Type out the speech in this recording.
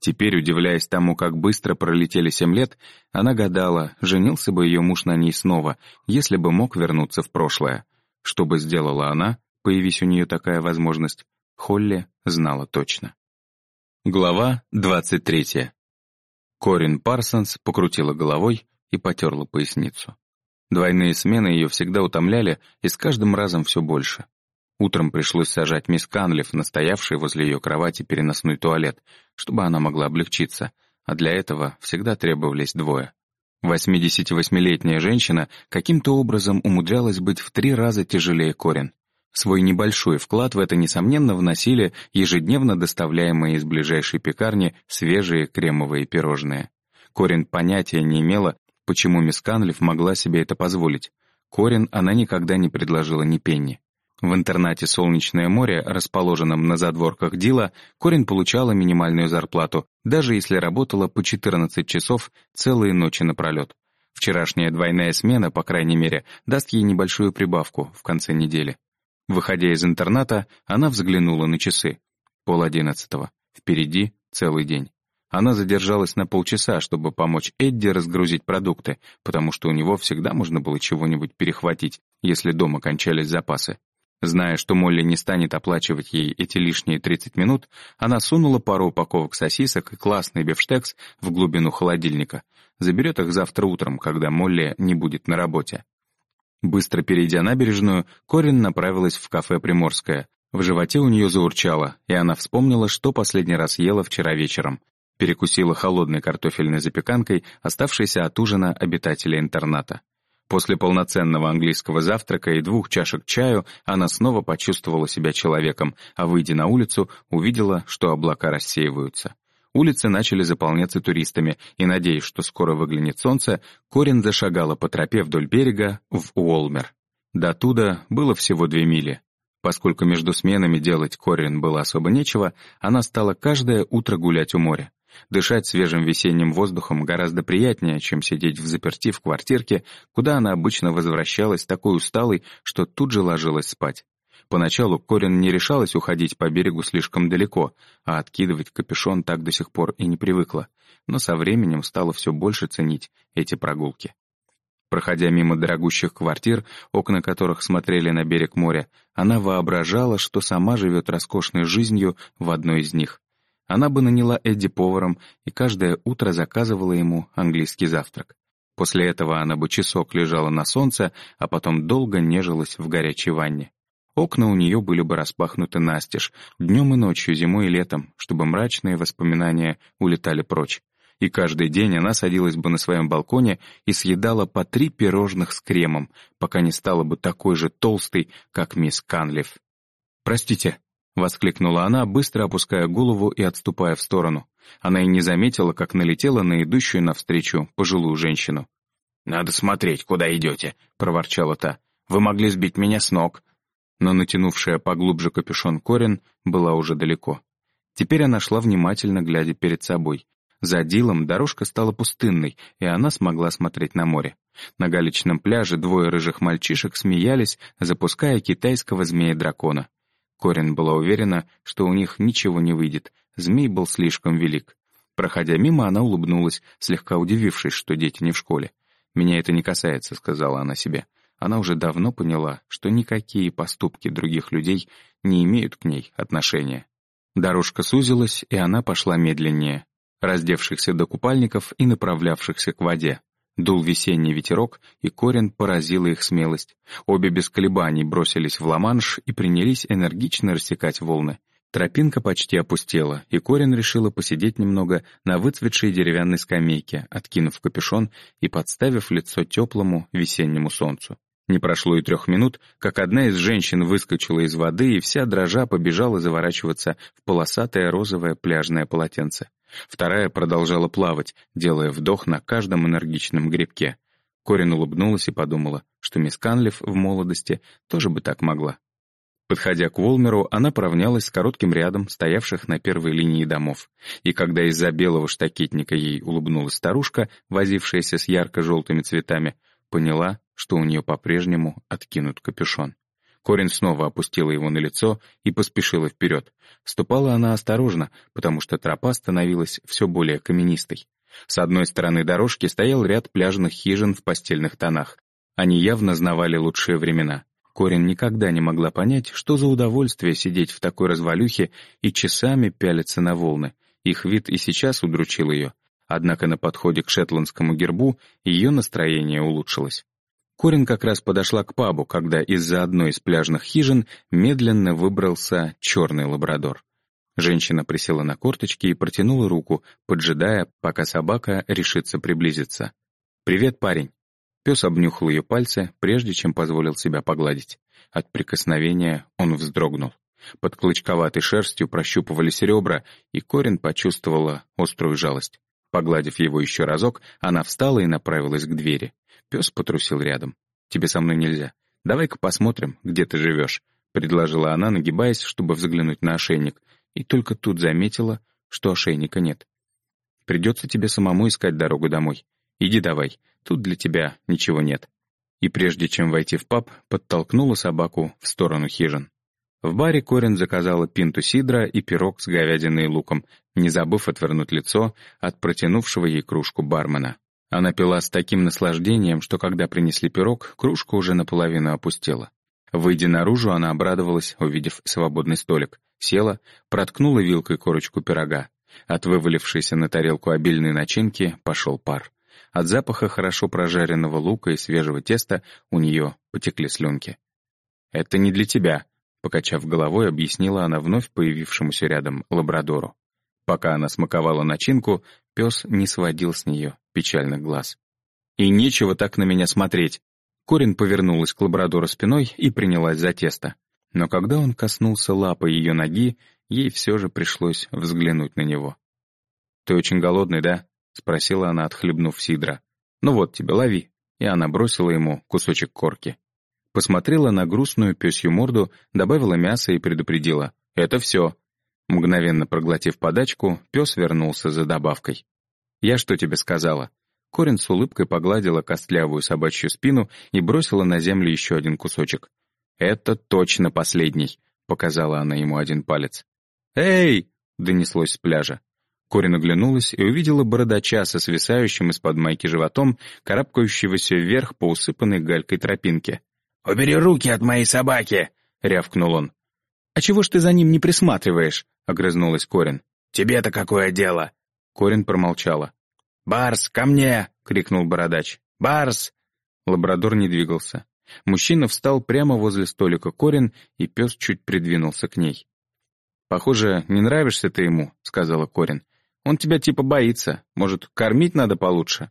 Теперь, удивляясь тому, как быстро пролетели семь лет, она гадала, женился бы ее муж на ней снова, если бы мог вернуться в прошлое. Что бы сделала она, появись у нее такая возможность, Холли знала точно. Глава двадцать третья. Корин Парсонс покрутила головой и потерла поясницу. Двойные смены ее всегда утомляли, и с каждым разом все больше. Утром пришлось сажать мисс Канлиф, настоявшей возле ее кровати переносной туалет, чтобы она могла облегчиться, а для этого всегда требовались двое. 88-летняя женщина каким-то образом умудрялась быть в три раза тяжелее Корин. Свой небольшой вклад в это, несомненно, вносили ежедневно доставляемые из ближайшей пекарни свежие кремовые пирожные. Корин понятия не имела, почему мисс Канлиф могла себе это позволить. Корин она никогда не предложила ни пенни. В интернате «Солнечное море», расположенном на задворках Дила, Корин получала минимальную зарплату, даже если работала по 14 часов целые ночи напролет. Вчерашняя двойная смена, по крайней мере, даст ей небольшую прибавку в конце недели. Выходя из интерната, она взглянула на часы. Пол одиннадцатого. Впереди целый день. Она задержалась на полчаса, чтобы помочь Эдди разгрузить продукты, потому что у него всегда можно было чего-нибудь перехватить, если дома кончались запасы. Зная, что Молли не станет оплачивать ей эти лишние 30 минут, она сунула пару упаковок сосисок и классный бифштекс в глубину холодильника. Заберет их завтра утром, когда Молли не будет на работе. Быстро перейдя набережную, Корин направилась в кафе «Приморское». В животе у нее заурчало, и она вспомнила, что последний раз ела вчера вечером. Перекусила холодной картофельной запеканкой, оставшейся от ужина обитателя интерната. После полноценного английского завтрака и двух чашек чаю она снова почувствовала себя человеком, а выйдя на улицу, увидела, что облака рассеиваются. Улицы начали заполняться туристами, и, надеясь, что скоро выглянет солнце, Корин зашагала по тропе вдоль берега в Уолмер. До туда было всего две мили. Поскольку между сменами делать Корин было особо нечего, она стала каждое утро гулять у моря. Дышать свежим весенним воздухом гораздо приятнее, чем сидеть в заперти в квартирке, куда она обычно возвращалась такой усталой, что тут же ложилась спать. Поначалу Корин не решалась уходить по берегу слишком далеко, а откидывать капюшон так до сих пор и не привыкла, но со временем стала все больше ценить эти прогулки. Проходя мимо дорогущих квартир, окна которых смотрели на берег моря, она воображала, что сама живет роскошной жизнью в одной из них. Она бы наняла Эдди поваром и каждое утро заказывала ему английский завтрак. После этого она бы часок лежала на солнце, а потом долго нежилась в горячей ванне. Окна у нее были бы распахнуты настежь, днем и ночью, зимой и летом, чтобы мрачные воспоминания улетали прочь. И каждый день она садилась бы на своем балконе и съедала по три пирожных с кремом, пока не стала бы такой же толстой, как мисс Канлиф. «Простите», — воскликнула она, быстро опуская голову и отступая в сторону. Она и не заметила, как налетела на идущую навстречу пожилую женщину. «Надо смотреть, куда идете», — проворчала та. «Вы могли сбить меня с ног». Но натянувшая поглубже капюшон Корин была уже далеко. Теперь она шла внимательно, глядя перед собой. За Дилом дорожка стала пустынной, и она смогла смотреть на море. На галечном пляже двое рыжих мальчишек смеялись, запуская китайского змея-дракона. Корин была уверена, что у них ничего не выйдет, змей был слишком велик. Проходя мимо, она улыбнулась, слегка удивившись, что дети не в школе. «Меня это не касается», — сказала она себе. Она уже давно поняла, что никакие поступки других людей не имеют к ней отношения. Дорожка сузилась, и она пошла медленнее, раздевшихся до купальников и направлявшихся к воде. Дул весенний ветерок, и Корин поразила их смелость. Обе без колебаний бросились в Ла-Манш и принялись энергично рассекать волны. Тропинка почти опустела, и Корин решила посидеть немного на выцветшей деревянной скамейке, откинув капюшон и подставив лицо теплому весеннему солнцу. Не прошло и трех минут, как одна из женщин выскочила из воды и вся дрожа побежала заворачиваться в полосатое розовое пляжное полотенце. Вторая продолжала плавать, делая вдох на каждом энергичном грибке. Корин улыбнулась и подумала, что мисс Канлиф в молодости тоже бы так могла. Подходя к Волмеру, она поравнялась с коротким рядом стоявших на первой линии домов. И когда из-за белого штакетника ей улыбнулась старушка, возившаяся с ярко-желтыми цветами, поняла, что у нее по-прежнему откинут капюшон. Корин снова опустила его на лицо и поспешила вперед. Ступала она осторожно, потому что тропа становилась все более каменистой. С одной стороны дорожки стоял ряд пляжных хижин в постельных тонах. Они явно знавали лучшие времена. Корин никогда не могла понять, что за удовольствие сидеть в такой развалюхе и часами пялиться на волны. Их вид и сейчас удручил ее. Однако на подходе к шетландскому гербу ее настроение улучшилось. Корин как раз подошла к пабу, когда из-за одной из пляжных хижин медленно выбрался черный лабрадор. Женщина присела на корточки и протянула руку, поджидая, пока собака решится приблизиться. «Привет, парень!» Пес обнюхал ее пальцы, прежде чем позволил себя погладить. От прикосновения он вздрогнул. Под клочковатой шерстью прощупывались ребра, и Корин почувствовала острую жалость. Погладив его еще разок, она встала и направилась к двери. Пес потрусил рядом. «Тебе со мной нельзя. Давай-ка посмотрим, где ты живешь», — предложила она, нагибаясь, чтобы взглянуть на ошейник, и только тут заметила, что ошейника нет. «Придется тебе самому искать дорогу домой. Иди давай, тут для тебя ничего нет». И прежде чем войти в паб, подтолкнула собаку в сторону хижин. В баре Корин заказала пинту сидра и пирог с говядиной и луком, не забыв отвернуть лицо от протянувшего ей кружку бармена. Она пила с таким наслаждением, что когда принесли пирог, кружка уже наполовину опустела. Выйдя наружу, она обрадовалась, увидев свободный столик. Села, проткнула вилкой корочку пирога. От вывалившейся на тарелку обильной начинки пошел пар. От запаха хорошо прожаренного лука и свежего теста у нее потекли слюнки. «Это не для тебя», Покачав головой, объяснила она вновь появившемуся рядом лабрадору. Пока она смаковала начинку, пес не сводил с нее печальных глаз. «И нечего так на меня смотреть!» Корин повернулась к лабрадору спиной и принялась за тесто. Но когда он коснулся лапы ее ноги, ей все же пришлось взглянуть на него. «Ты очень голодный, да?» — спросила она, отхлебнув сидра. «Ну вот тебе, лови». И она бросила ему кусочек корки. Посмотрела на грустную пёсью морду, добавила мясо и предупредила. «Это все». Мгновенно проглотив подачку, пес вернулся за добавкой. «Я что тебе сказала?» Корин с улыбкой погладила костлявую собачью спину и бросила на землю еще один кусочек. «Это точно последний», — показала она ему один палец. «Эй!» — донеслось с пляжа. Корин оглянулась и увидела бородача со свисающим из-под майки животом, карабкающегося вверх по усыпанной галькой тропинке. «Убери руки от моей собаки!» — рявкнул он. «А чего ж ты за ним не присматриваешь?» — огрызнулась Корин. «Тебе-то какое дело?» Корин промолчала. «Барс, ко мне!» — крикнул бородач. «Барс!» Лабрадор не двигался. Мужчина встал прямо возле столика Корин, и пес чуть придвинулся к ней. «Похоже, не нравишься ты ему», — сказала Корин. «Он тебя типа боится. Может, кормить надо получше?»